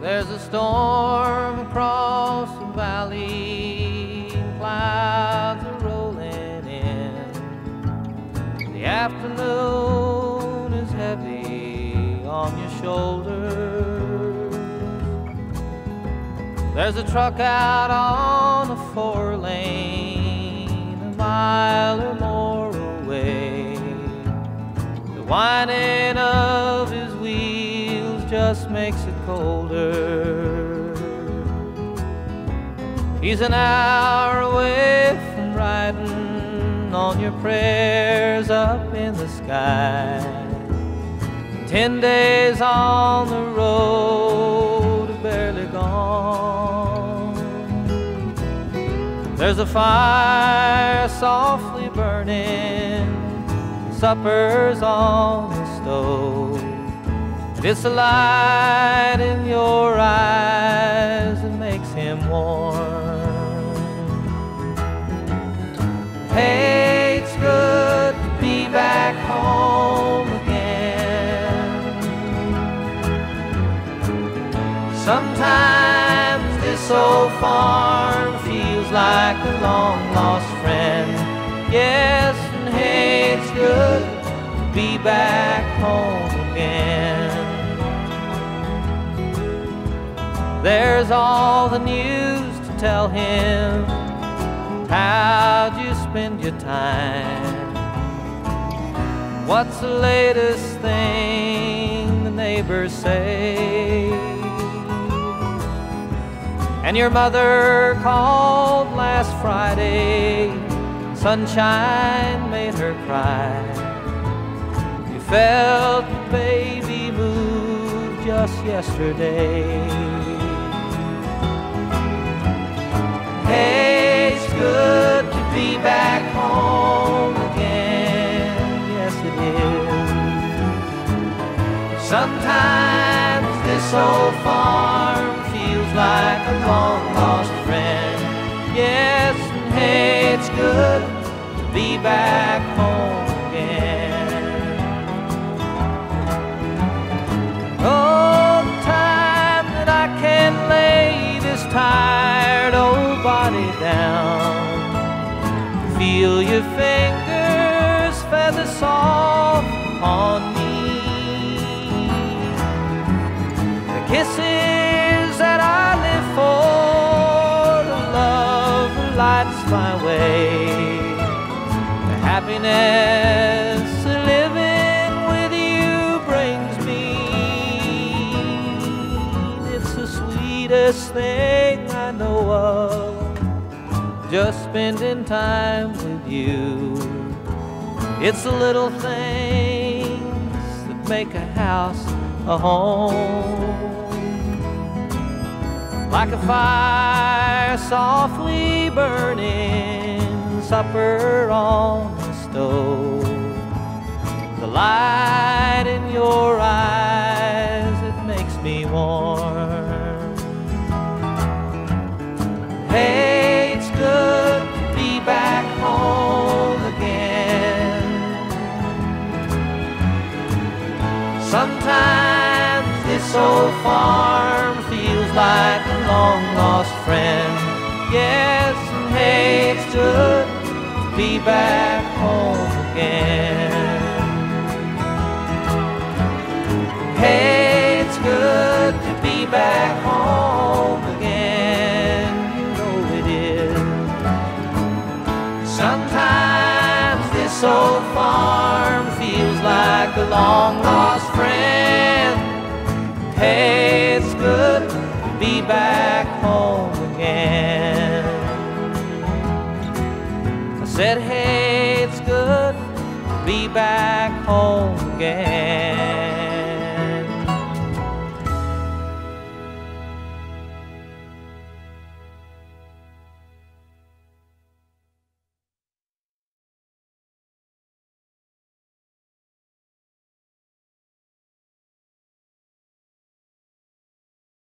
There's a storm across the valley, clouds are rolling in. The afternoon is heavy on your shoulders. There's a truck out on the four makes it colder. He's an hour away from riding on your prayers up in the sky. Ten days on the road, barely gone. There's a fire softly burning, supper's on the stove. The light in your eyes that makes him warm. Hey, it's good to be back home again. Sometimes this old farm feels like a long lost friend. Yes, and hey, it's good to be back home again. There's all the news to tell him. How'd you spend your time? What's the latest thing the neighbors say? And your mother called last Friday. Sunshine made her cry. You felt the baby move just yesterday. Sometimes this old farm feels like a long lost friend. Yes, and hey, it's good to be back home again. Oh, the time that I can lay this tired old body down. Feel your fingers feather soft on my way, the happiness living with you brings me. It's the sweetest thing I know of just spending time with you. It's the little things that make a house a home. Like a fire softly burning, supper on the stove. The light in your eyes, it makes me warm. Hey, it's good to be back home again. Sometimes this old farm like a long lost friend. Yes, and hey, it's good to be back home again. Hey, it's good to be back home again. You know it is. Sometimes this old farm feels like a long said, hey, it's good to be back home again.